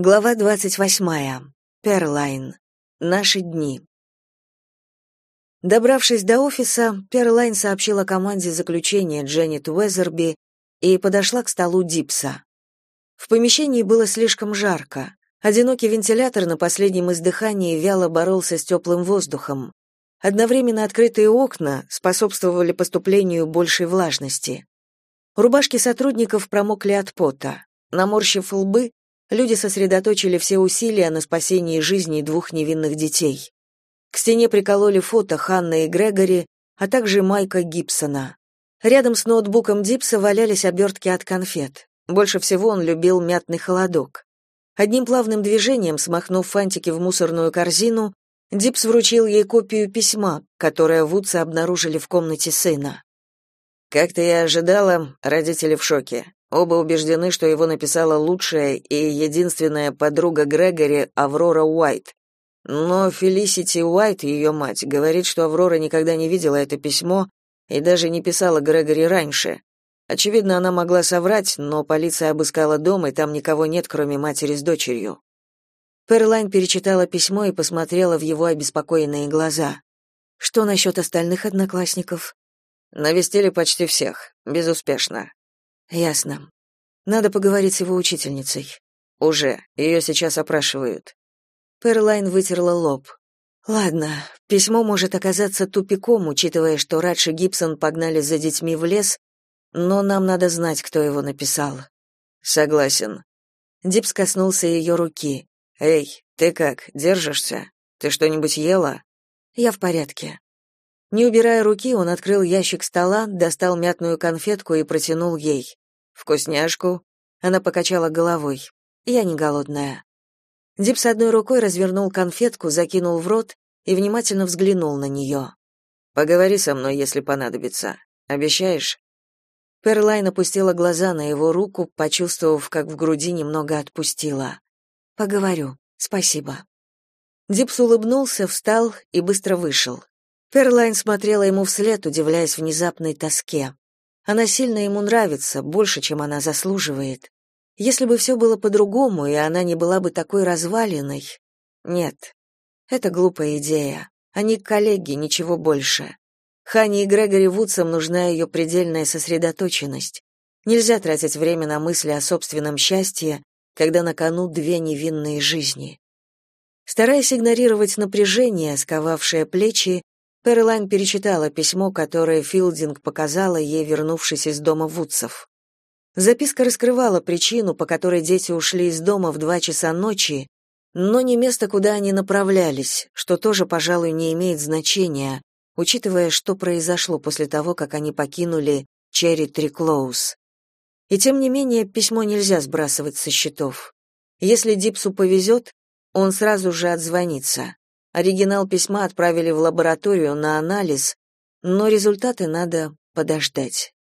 Глава 28. Перлайн. Наши дни. Добравшись до офиса, Перлайн сообщила команде заключения Дженнет Уэзерби и подошла к столу Дипса. В помещении было слишком жарко. Одинокий вентилятор на последнем издыхании вяло боролся с теплым воздухом. Одновременно открытые окна способствовали поступлению большей влажности. Рубашки сотрудников промокли от пота. Наморщив лбы, люди сосредоточили все усилия на спасении жизни двух невинных детей. К стене прикололи фото Ханны и Грегори, а также Майка Гибсона. Рядом с ноутбуком Дипса валялись обертки от конфет. Больше всего он любил мятный холодок. Одним плавным движением, смахнув фантики в мусорную корзину, Дипс вручил ей копию письма, которое Вудсы обнаружили в комнате сына. «Как ты и ожидала, родители в шоке. Оба убеждены, что его написала лучшая и единственная подруга Грегори Аврора Уайт. Но Фелисити Уайт, ее мать, говорит, что Аврора никогда не видела это письмо и даже не писала Грегори раньше. Очевидно, она могла соврать, но полиция обыскала дом, и там никого нет, кроме матери с дочерью. Перлайн перечитала письмо и посмотрела в его обеспокоенные глаза. Что насчет остальных одноклассников? Навестили почти всех, безуспешно. Ясно. Надо поговорить с его учительницей. Уже. Ее сейчас опрашивают. Перлайн вытерла лоб. Ладно, письмо может оказаться тупиком, учитывая, что Радж и Гибсон погнали за детьми в лес, но нам надо знать, кто его написал. Согласен. Дипс коснулся ее руки. Эй, ты как, держишься? Ты что-нибудь ела? Я в порядке. Не убирая руки, он открыл ящик стола, достал мятную конфетку и протянул ей. «Вкусняшку?» Она покачала головой. «Я не голодная». Дип с одной рукой развернул конфетку, закинул в рот и внимательно взглянул на нее. «Поговори со мной, если понадобится. Обещаешь?» Перлайн опустила глаза на его руку, почувствовав, как в груди немного отпустила. «Поговорю. Спасибо». Дипс улыбнулся, встал и быстро вышел. Перлайн смотрела ему вслед, удивляясь внезапной тоске. Она сильно ему нравится, больше, чем она заслуживает. Если бы все было по-другому, и она не была бы такой разваленной... Нет, это глупая идея. Они коллеги, ничего больше. Хани и Грегори Вудсам нужна ее предельная сосредоточенность. Нельзя тратить время на мысли о собственном счастье, когда на кону две невинные жизни. Стараясь игнорировать напряжение, сковавшее плечи, Перлайн перечитала письмо, которое Филдинг показала ей, вернувшись из дома Вудсов. Записка раскрывала причину, по которой дети ушли из дома в два часа ночи, но не место, куда они направлялись, что тоже, пожалуй, не имеет значения, учитывая, что произошло после того, как они покинули Черри Триклоус. И тем не менее, письмо нельзя сбрасывать со счетов. Если Дипсу повезет, он сразу же отзвонится. Оригинал письма отправили в лабораторию на анализ, но результаты надо подождать.